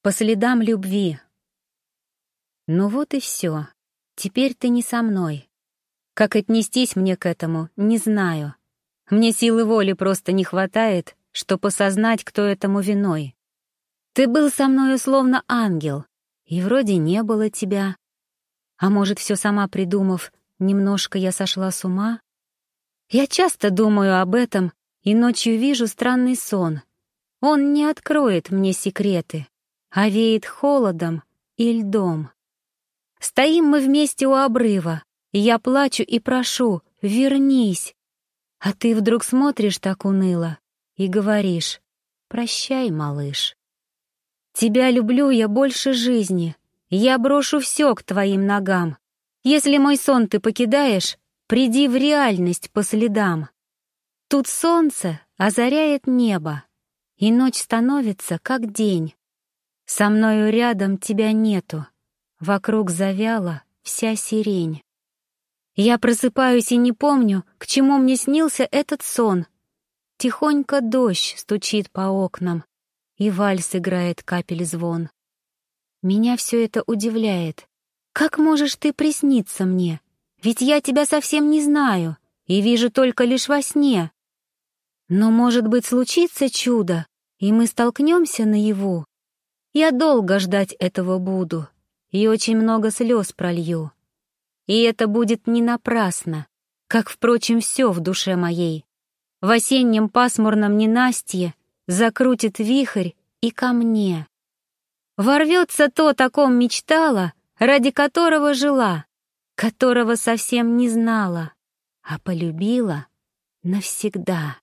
По следам любви. Ну вот и все. Теперь ты не со мной. Как отнестись мне к этому, не знаю. Мне силы воли просто не хватает, чтобы осознать, кто этому виной. Ты был со мной словно ангел, и вроде не было тебя. А может, все сама придумав, немножко я сошла с ума? Я часто думаю об этом, и ночью вижу странный сон. Он не откроет мне секреты, а веет холодом и льдом. Стоим мы вместе у обрыва, и я плачу и прошу, вернись. А ты вдруг смотришь так уныло и говоришь, прощай, малыш. Тебя люблю я больше жизни, я брошу все к твоим ногам. Если мой сон ты покидаешь, приди в реальность по следам. Тут солнце озаряет небо, и ночь становится как день. Со мною рядом тебя нету, вокруг завяла вся сирень. Я просыпаюсь и не помню, к чему мне снился этот сон. Тихонько дождь стучит по окнам, и вальс играет капель звон. Меня все это удивляет. Как можешь ты присниться мне? Ведь я тебя совсем не знаю и вижу только лишь во сне. Но, может быть, случится чудо, и мы столкнемся наяву. Я долго ждать этого буду и очень много слез пролью. И это будет не напрасно, как, впрочем, все в душе моей. В осеннем пасмурном ненастье закрутит вихрь и ко мне. Ворвется то, о ком мечтала, ради которого жила, которого совсем не знала, а полюбила навсегда.